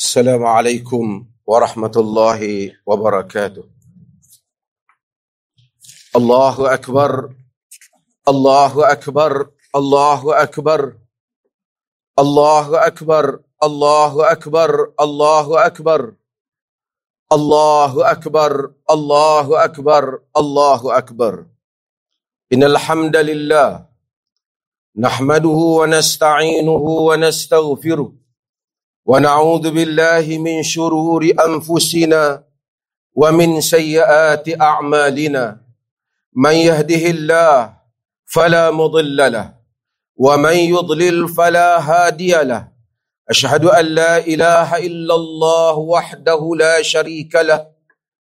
السلام عليكم ورحمة الله وبركاته. الله أكبر الله أكبر الله أكبر الله أكبر الله أكبر الله أكبر الله أكبر الله أكبر الله أكبر. إن الحمد لله نحمده ونستعينه ونستغفره. ونعوذ بالله من شرور أنفسنا ومن سيئات أعمالنا. من يهده الله فلا مضل له ومن يضلل فلا هادي له. أشهد أن لا إله إلا الله وحده لا شريك له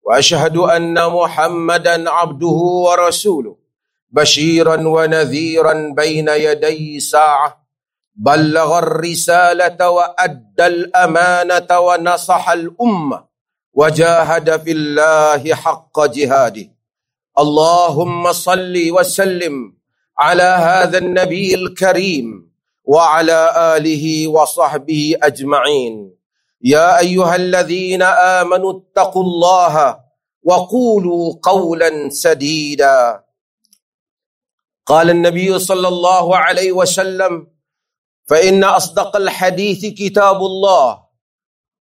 وأشهد أن محمدا عبده ورسوله. بشيرا ونذيرا بين يدي ساعة. بلغ الرسالة وأدى الأمانة ونصح الأمة وجاهد في الله حق جهاده. اللهم صل وسلم على هذا النبي الكريم وعلى آله وصحبه أجمعين. يا أيها الذين آمنوا اتقوا الله وقولوا قولا سديدا. قال النبي صلى الله عليه وسلم فإن أصدق الحديث كتاب الله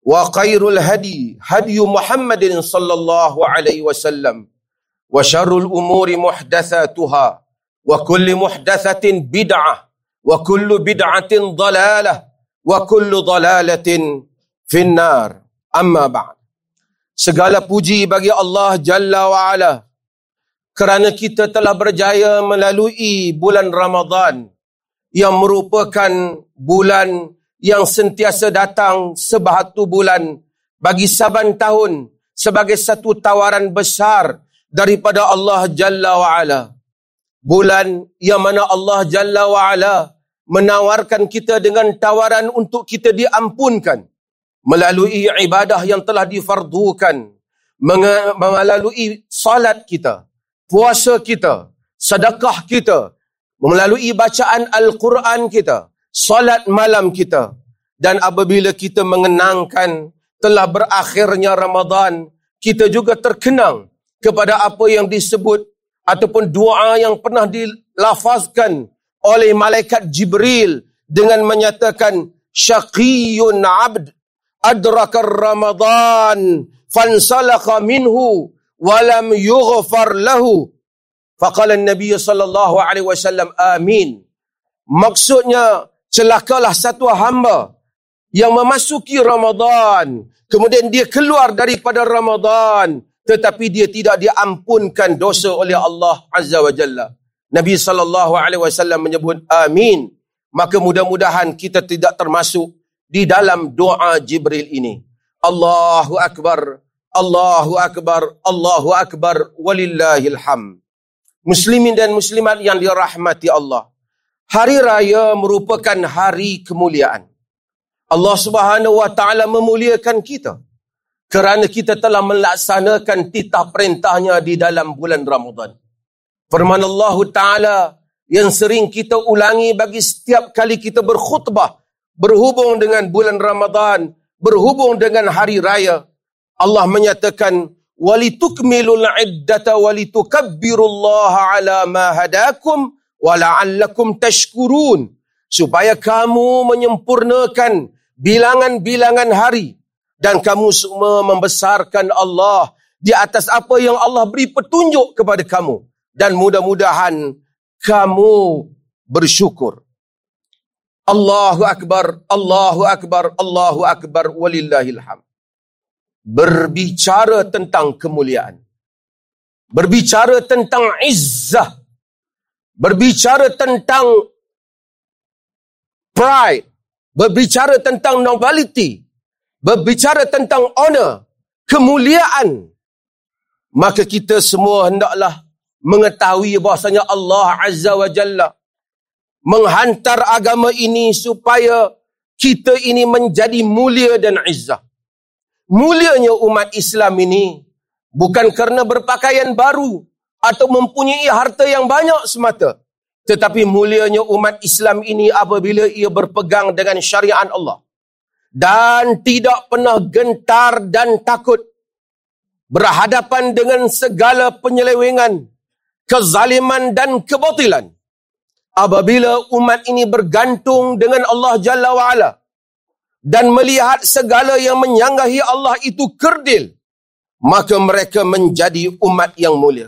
وخير الهدي هدي محمد صلى الله عليه وسلم وشر الأمور محدثاتها وكل محدثة بدعة وكل بدعة ضلالة وكل ضلالة في النار أما بعد Segala puji bagi Allah Jalla wa'ala kerana kita telah berjaya melalui bulan Ramadhan yang merupakan bulan yang sentiasa datang sebahatu bulan bagi saban tahun sebagai satu tawaran besar daripada Allah Jalla wa'ala. Bulan yang mana Allah Jalla wa'ala menawarkan kita dengan tawaran untuk kita diampunkan melalui ibadah yang telah difardukan, melalui salat kita, puasa kita, sedekah kita, melalui bacaan Al-Quran kita, salat malam kita. Dan apabila kita mengenangkan telah berakhirnya Ramadan, kita juga terkenang kepada apa yang disebut ataupun doa yang pernah dilafazkan oleh malaikat Jibril dengan menyatakan syaqiyun abd adraka Ramadan fansalakha minhu walam yughfar lahu Faqala Nabi sallallahu alaihi wasallam amin. Maksudnya celakalah satu hamba yang memasuki Ramadan kemudian dia keluar daripada Ramadan tetapi dia tidak diampunkan dosa oleh Allah Azza wa Jalla. Nabi sallallahu alaihi wasallam menyebut amin. Maka mudah-mudahan kita tidak termasuk di dalam doa Jibril ini. Allahu akbar. Allahu akbar. Allahu akbar walillahil hamd muslimin dan muslimat yang dirahmati Allah. Hari raya merupakan hari kemuliaan. Allah Subhanahu wa taala memuliakan kita kerana kita telah melaksanakan titah perintahnya di dalam bulan Ramadan. Firman Allah taala yang sering kita ulangi bagi setiap kali kita berkhutbah berhubung dengan bulan Ramadan, berhubung dengan hari raya. Allah menyatakan walitukmilul iddata walitukabbirullaha ala ma hadakum wala'allakum tashkurun. Supaya kamu menyempurnakan bilangan-bilangan hari dan kamu semua membesarkan Allah di atas apa yang Allah beri petunjuk kepada kamu. Dan mudah-mudahan kamu bersyukur. Allahu akbar Allahu akbar Allahu akbar walillahil hamd berbicara tentang kemuliaan. Berbicara tentang izzah. Berbicara tentang pride. Berbicara tentang nobility. Berbicara tentang honor. Kemuliaan. Maka kita semua hendaklah mengetahui bahasanya Allah Azza wa Jalla menghantar agama ini supaya kita ini menjadi mulia dan izzah mulianya umat Islam ini bukan kerana berpakaian baru atau mempunyai harta yang banyak semata. Tetapi mulianya umat Islam ini apabila ia berpegang dengan syariat Allah. dan tidak pernah gentar dan takut berhadapan dengan segala penyelewengan, kezaliman dan kebatilan. Apabila umat ini bergantung dengan Allah Jalla wa'ala dan melihat segala yang menyanggahi Allah itu kerdil, maka mereka menjadi umat yang mulia.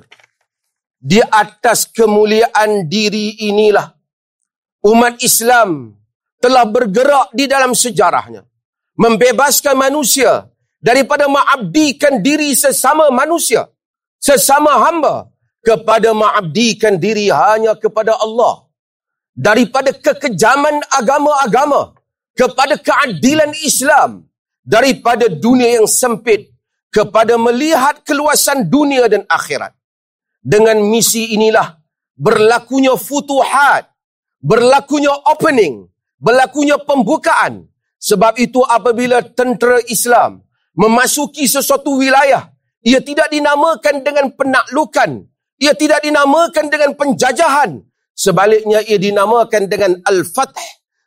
Di atas kemuliaan diri inilah umat Islam telah bergerak di dalam sejarahnya. Membebaskan manusia daripada mengabdikan diri sesama manusia. Sesama hamba. Kepada mengabdikan diri hanya kepada Allah. Daripada kekejaman agama-agama. Kepada keadilan Islam. Daripada dunia yang sempit. Kepada melihat keluasan dunia dan akhirat. Dengan misi inilah berlakunya futuhat berlakunya opening, berlakunya pembukaan. Sebab itu apabila tentera Islam memasuki sesuatu wilayah, ia tidak dinamakan dengan penaklukan, ia tidak dinamakan dengan penjajahan. Sebaliknya ia dinamakan dengan Al-Fath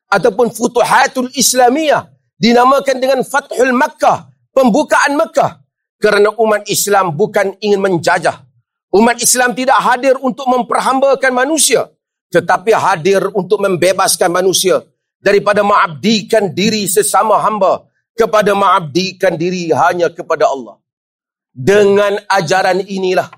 ataupun Futuhatul Islamiyah, dinamakan dengan Fathul Makkah, pembukaan Makkah. Kerana umat Islam bukan ingin menjajah. Umat Islam tidak hadir untuk memperhambakan manusia tetapi hadir untuk membebaskan manusia daripada mengabdikan diri sesama hamba kepada mengabdikan diri hanya kepada Allah. Dengan ajaran inilah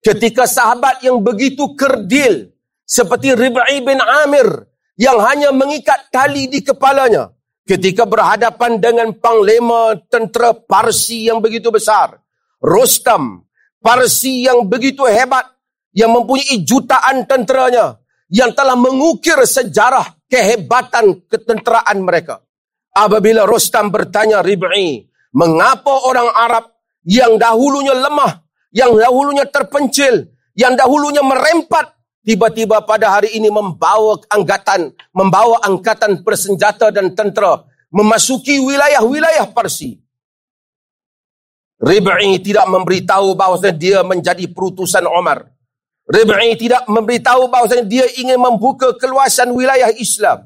ketika sahabat yang begitu kerdil seperti Rib'i bin Amir yang hanya mengikat tali di kepalanya ketika berhadapan dengan panglima tentera Parsi yang begitu besar, Rostam, Parsi yang begitu hebat yang mempunyai jutaan tenteranya yang telah mengukir sejarah kehebatan ketenteraan mereka. Apabila Rostam bertanya Rib'i, mengapa orang Arab yang dahulunya lemah, yang dahulunya terpencil, yang dahulunya merempat, tiba-tiba pada hari ini membawa angkatan, membawa angkatan bersenjata dan tentera memasuki wilayah-wilayah Parsi. Rib'i tidak memberitahu bahawa dia menjadi perutusan Omar. Rib'i tidak memberitahu bahawa dia ingin membuka keluasan wilayah Islam.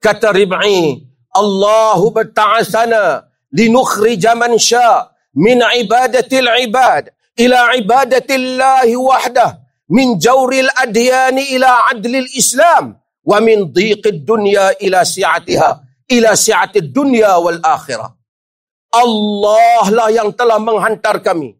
Kata Rib'i, Allahu berta'asana linukhrija man sya' min ibadatil ibad ila ibadatillahi wahdah min jawril adyani ila adlil Islam wa min dhiqid dunya ila si'atiha ila si'atid dunya wal akhirah. Allah lah yang telah menghantar kami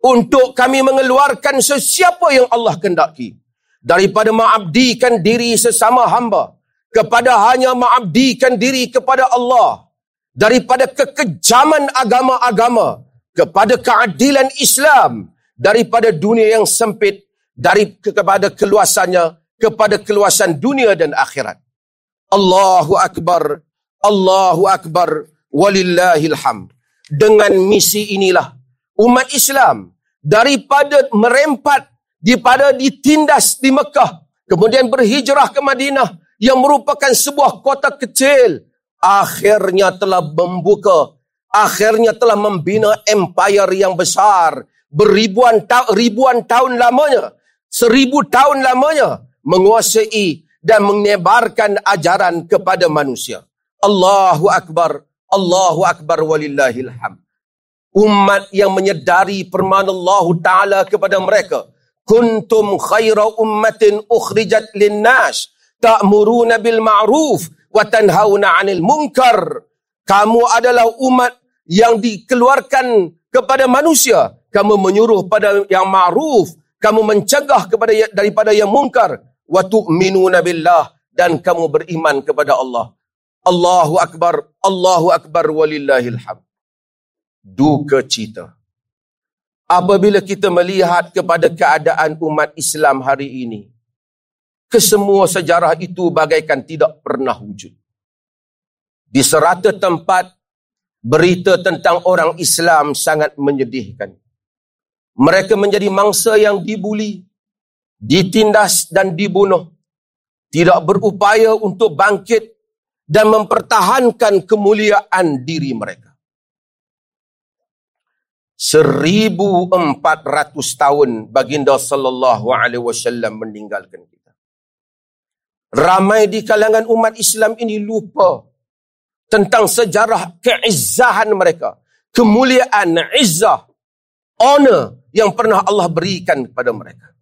untuk kami mengeluarkan sesiapa yang Allah kendaki daripada mengabdikan diri sesama hamba kepada hanya mengabdikan diri kepada Allah. Daripada kekejaman agama-agama kepada keadilan Islam. Daripada dunia yang sempit dari kepada keluasannya kepada keluasan dunia dan akhirat. Allahu akbar Allahu akbar walillahil hamd. Dengan misi inilah umat Islam daripada merempat daripada ditindas di Mekah kemudian berhijrah ke Madinah yang merupakan sebuah kota kecil akhirnya telah membuka akhirnya telah membina empire yang besar. Beribuan ta- ribuan tahun lamanya seribu tahun lamanya menguasai dan menyebarkan ajaran kepada manusia Allahu akbar Allahu akbar walillahil hamd umat yang menyedari firman Allah Ta'ala kepada mereka. Kuntum khaira ummatin ukhrijat linnas ta'muruna bil ma'ruf wa tanhauna 'anil munkar. Kamu adalah umat yang dikeluarkan kepada manusia. Kamu menyuruh pada yang ma'ruf, kamu mencegah kepada daripada yang munkar wa tu'minuna billah dan kamu beriman kepada Allah. Allahu akbar, Allahu akbar walillahil hamd duka cita. Apabila kita melihat kepada keadaan umat Islam hari ini, kesemua sejarah itu bagaikan tidak pernah wujud. Di serata tempat, berita tentang orang Islam sangat menyedihkan. Mereka menjadi mangsa yang dibuli, ditindas dan dibunuh. Tidak berupaya untuk bangkit dan mempertahankan kemuliaan diri mereka. 1400 tahun baginda sallallahu alaihi wasallam meninggalkan kita. Ramai di kalangan umat Islam ini lupa tentang sejarah keizzahan mereka. Kemuliaan, izzah, honor yang pernah Allah berikan kepada mereka.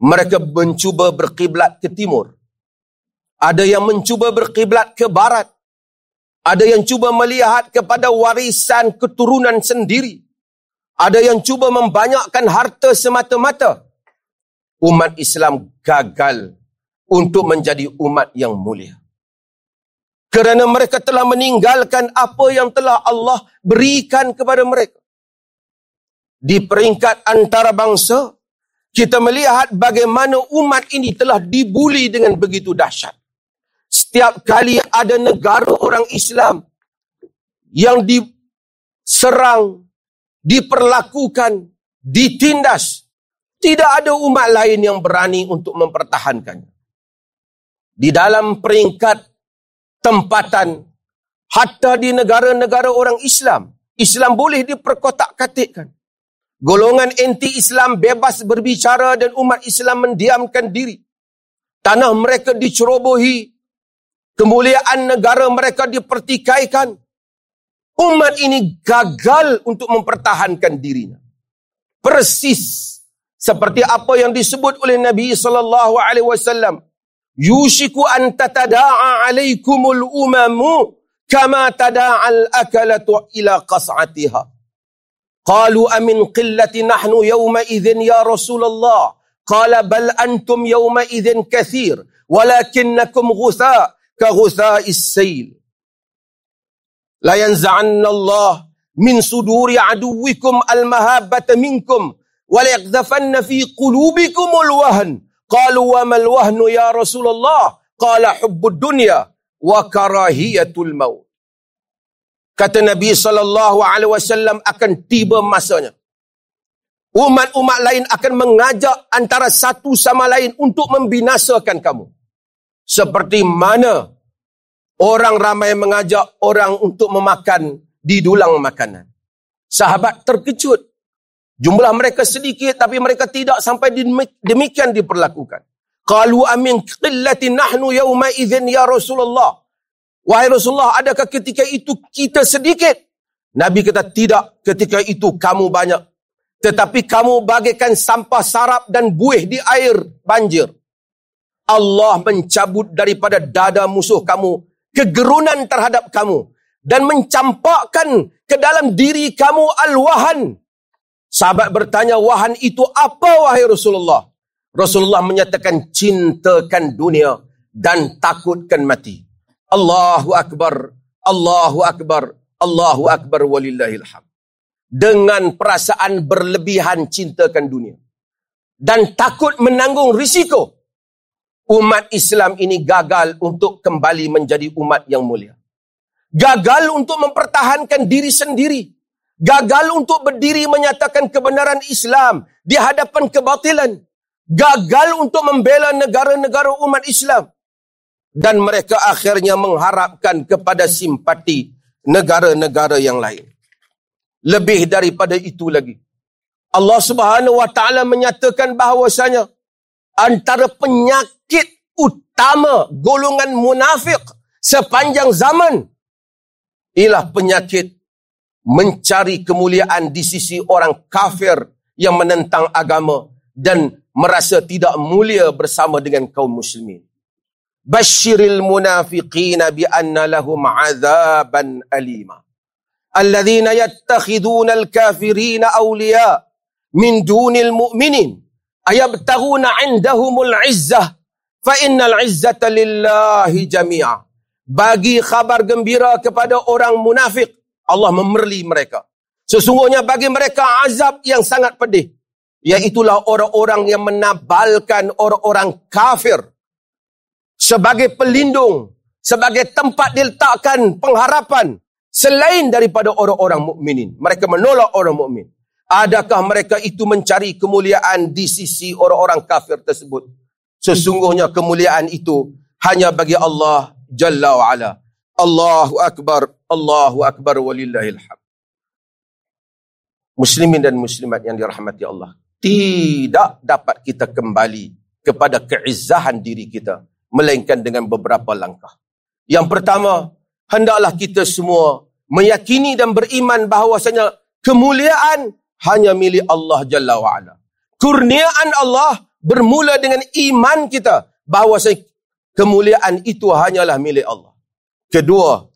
Mereka mencuba berkiblat ke timur. Ada yang mencuba berkiblat ke barat. Ada yang cuba melihat kepada warisan keturunan sendiri. Ada yang cuba membanyakkan harta semata-mata. Umat Islam gagal untuk menjadi umat yang mulia kerana mereka telah meninggalkan apa yang telah Allah berikan kepada mereka. Di peringkat antarabangsa, kita melihat bagaimana umat ini telah dibuli dengan begitu dahsyat. Setiap kali ada negara orang Islam yang diserang, diperlakukan, ditindas, tidak ada umat lain yang berani untuk mempertahankannya. Di dalam peringkat tempatan hatta di negara-negara orang Islam. Islam boleh diperkotak-katikkan. Golongan anti-Islam bebas berbicara dan umat Islam mendiamkan diri. Tanah mereka dicerobohi. Kemuliaan negara mereka dipertikaikan. Umat ini gagal untuk mempertahankan dirinya. Persis seperti apa yang disebut oleh Nabi sallallahu alaihi wasallam yushiku an tatada'a alaikumul umamu kama tada'al akalatu ila qas'atiha. Qalu amin qillati nahnu yawma idhin ya Rasulullah. Qala bal antum yawma idhin kathir. Walakinnakum ghutha ka ghutha is-sayl. La yanza'anna Allah min suduri aduwikum al-mahabbata minkum. Wa la fi qulubikumul wahn. Qalu wa mal wahnu ya Rasulullah? Qala hubbud dunya wa karahiyatul maut. Kata Nabi sallallahu alaihi wasallam akan tiba masanya. Umat-umat lain akan mengajak antara satu sama lain untuk membinasakan kamu. Seperti mana orang ramai mengajak orang untuk memakan di dulang makanan. Sahabat terkejut. Jumlah mereka sedikit tapi mereka tidak sampai demikian diperlakukan. Qalu amin qillati nahnu yawma idzin ya Rasulullah. Wahai Rasulullah, adakah ketika itu kita sedikit? Nabi kata tidak, ketika itu kamu banyak. Tetapi kamu bagaikan sampah sarap dan buih di air banjir. Allah mencabut daripada dada musuh kamu kegerunan terhadap kamu dan mencampakkan ke dalam diri kamu al-wahan Sahabat bertanya, wahan itu apa wahai Rasulullah? Rasulullah menyatakan, cintakan dunia dan takutkan mati. Allahu Akbar, Allahu Akbar, Allahu Akbar walillahilham. Dengan perasaan berlebihan cintakan dunia. Dan takut menanggung risiko. Umat Islam ini gagal untuk kembali menjadi umat yang mulia. Gagal untuk mempertahankan diri sendiri gagal untuk berdiri menyatakan kebenaran Islam di hadapan kebatilan, gagal untuk membela negara-negara umat Islam dan mereka akhirnya mengharapkan kepada simpati negara-negara yang lain. Lebih daripada itu lagi. Allah Subhanahu wa taala menyatakan bahawasanya antara penyakit utama golongan munafik sepanjang zaman ialah penyakit mencari kemuliaan di sisi orang kafir yang menentang agama dan merasa tidak mulia bersama dengan kaum muslimin. Bashiril munafiqin bi anna lahum azaban alima. Alladhina yattakhiduna al-kafirina awliya min dunil mu'minin. Ayabtaghuna indahumul izzah fa innal izzata lillahi jami'a. Bagi khabar gembira kepada orang munafik Allah memerli mereka. Sesungguhnya bagi mereka azab yang sangat pedih. Iaitulah orang-orang yang menabalkan orang-orang kafir. Sebagai pelindung. Sebagai tempat diletakkan pengharapan. Selain daripada orang-orang mukminin, Mereka menolak orang mukmin. Adakah mereka itu mencari kemuliaan di sisi orang-orang kafir tersebut? Sesungguhnya kemuliaan itu hanya bagi Allah Jalla wa'ala. Allahu Akbar. Allahu Akbar walillahilham. Muslimin dan muslimat yang dirahmati Allah. Tidak dapat kita kembali kepada keizzahan diri kita. Melainkan dengan beberapa langkah. Yang pertama, hendaklah kita semua meyakini dan beriman bahawasanya kemuliaan hanya milik Allah Jalla wa'ala. Kurniaan Allah bermula dengan iman kita bahawasanya kemuliaan itu hanyalah milik Allah. Kedua,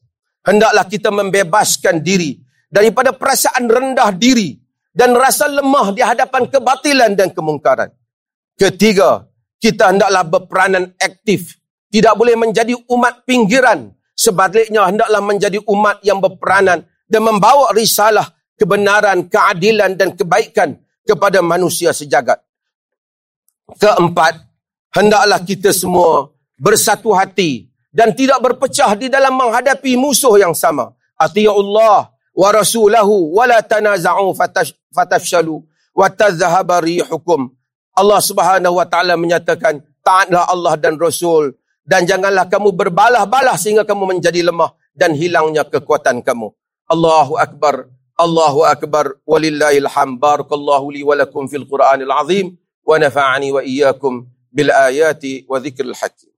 hendaklah kita membebaskan diri daripada perasaan rendah diri dan rasa lemah di hadapan kebatilan dan kemungkaran. Ketiga, kita hendaklah berperanan aktif. Tidak boleh menjadi umat pinggiran. Sebaliknya, hendaklah menjadi umat yang berperanan dan membawa risalah kebenaran, keadilan dan kebaikan kepada manusia sejagat. Keempat, hendaklah kita semua bersatu hati dan tidak berpecah di dalam menghadapi musuh yang sama. Atiya Allah wa rasulahu wa la tanaza'u fatafshalu wa tadhhaba rihukum. Allah Subhanahu wa taala menyatakan taatlah Allah dan Rasul dan janganlah kamu berbalah-balah sehingga kamu menjadi lemah dan hilangnya kekuatan kamu. Allahu akbar. Allahu akbar. Walillahil hamd. Barakallahu li wa lakum fil Qur'anil azim wa nafa'ani wa iyyakum bil ayati wa dhikril hakim.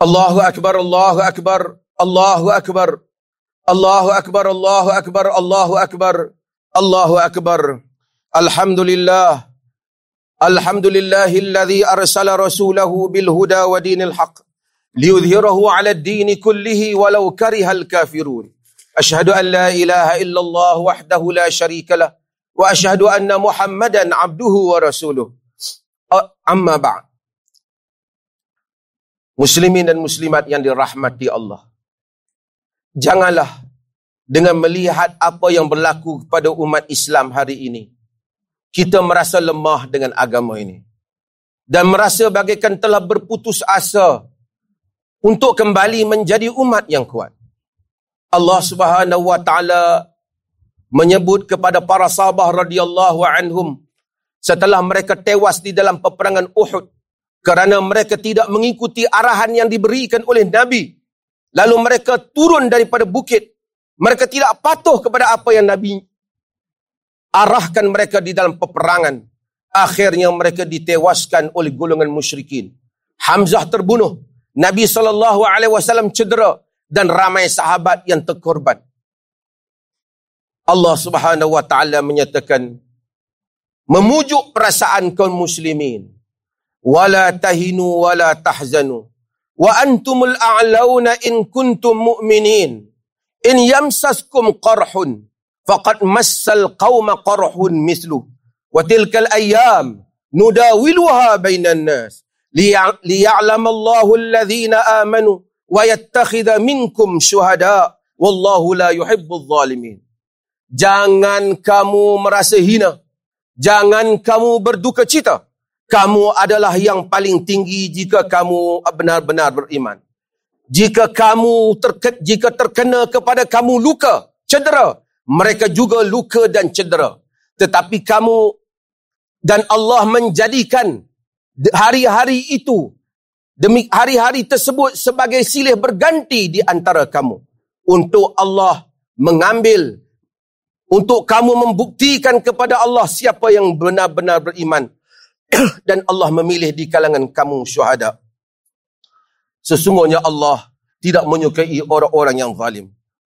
Allahu akbar, Allahu akbar, Allahu akbar. Allahu akbar, Allahu akbar, Allahu akbar. Allahu akbar. Alhamdulillah. Alhamdulillahilladzi arsala rasulahu bil huda wa dinil haq liyudhhirahu 'ala ad-din kullihi walau karihal kafirun. Ashhadu an la ilaha illallah wahdahu la sharika lah wa ashhadu anna Muhammadan 'abduhu wa rasuluh. Amma ba'd muslimin dan muslimat yang dirahmati Allah. Janganlah dengan melihat apa yang berlaku kepada umat Islam hari ini, kita merasa lemah dengan agama ini. Dan merasa bagaikan telah berputus asa untuk kembali menjadi umat yang kuat. Allah Subhanahu wa taala menyebut kepada para sahabat radhiyallahu anhum setelah mereka tewas di dalam peperangan Uhud kerana mereka tidak mengikuti arahan yang diberikan oleh Nabi. Lalu mereka turun daripada bukit. Mereka tidak patuh kepada apa yang Nabi arahkan mereka di dalam peperangan. Akhirnya mereka ditewaskan oleh golongan musyrikin. Hamzah terbunuh. Nabi SAW cedera dan ramai sahabat yang terkorban. Allah Subhanahu wa taala menyatakan memujuk perasaan kaum muslimin wala tahinu wala tahzanu wa antumul a'launa in kuntum mu'minin. In yamsaskum qarhun faqad massal qauma qarhun mislu. Wa tilkal ayyam nudawiluha bainan nas. Liya'lam Allahu alladhina amanu wa yattakhidha minkum syuhada wallahu la yuhibbul zalimin jangan kamu merasa hina. Jangan kamu berduka cita kamu adalah yang paling tinggi jika kamu benar-benar beriman. Jika kamu terke, jika terkena kepada kamu luka, cedera, mereka juga luka dan cedera. Tetapi kamu dan Allah menjadikan hari-hari itu demi hari-hari tersebut sebagai silih berganti di antara kamu untuk Allah mengambil untuk kamu membuktikan kepada Allah siapa yang benar-benar beriman dan Allah memilih di kalangan kamu syuhada. Sesungguhnya Allah tidak menyukai orang-orang yang zalim.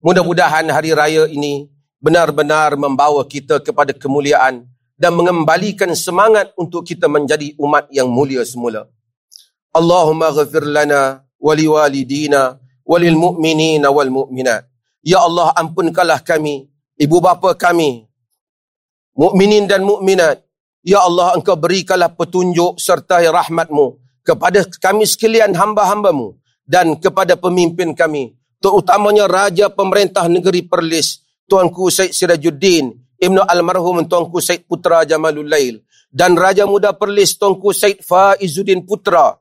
Mudah-mudahan hari raya ini benar-benar membawa kita kepada kemuliaan dan mengembalikan semangat untuk kita menjadi umat yang mulia semula. Allahumma ghafir lana wali walidina walil mu'minina wal mu'minat. Ya Allah ampunkanlah kami, ibu bapa kami, mukminin dan mukminat, Ya Allah, engkau berikanlah petunjuk serta rahmatmu kepada kami sekalian hamba-hambamu dan kepada pemimpin kami, terutamanya Raja Pemerintah Negeri Perlis, Tuanku Syed Sirajuddin, Ibnu Almarhum Tuanku Syed Putra Jamalul Lail, dan Raja Muda Perlis Tuanku Syed Faizuddin Putra,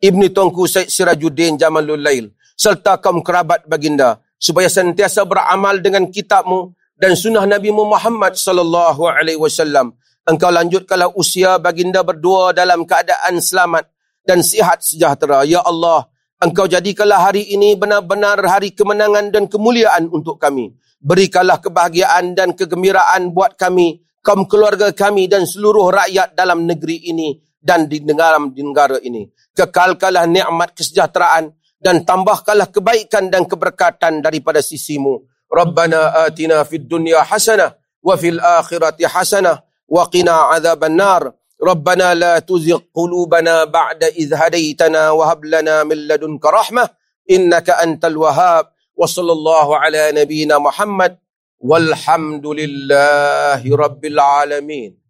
Ibnu Tuanku Syed Sirajuddin Jamalul Lail, serta kaum kerabat baginda, supaya sentiasa beramal dengan kitabmu dan sunnah Nabi Muhammad sallallahu alaihi wasallam Engkau lanjutkanlah usia baginda berdua dalam keadaan selamat dan sihat sejahtera. Ya Allah, Engkau jadikanlah hari ini benar-benar hari kemenangan dan kemuliaan untuk kami. Berikanlah kebahagiaan dan kegembiraan buat kami, kaum keluarga kami dan seluruh rakyat dalam negeri ini dan di di negara ini. Kekalkanlah nikmat kesejahteraan dan tambahkanlah kebaikan dan keberkatan daripada sisimu. Rabbana atina fid dunya hasanah wa fil akhirati hasanah wa qina adzaban nar. ربنا لا تزغ قلوبنا بعد إذ هديتنا وهب لنا من لدنك رحمة إنك أنت الوهاب وصلى الله على نبينا محمد والحمد لله رب العالمين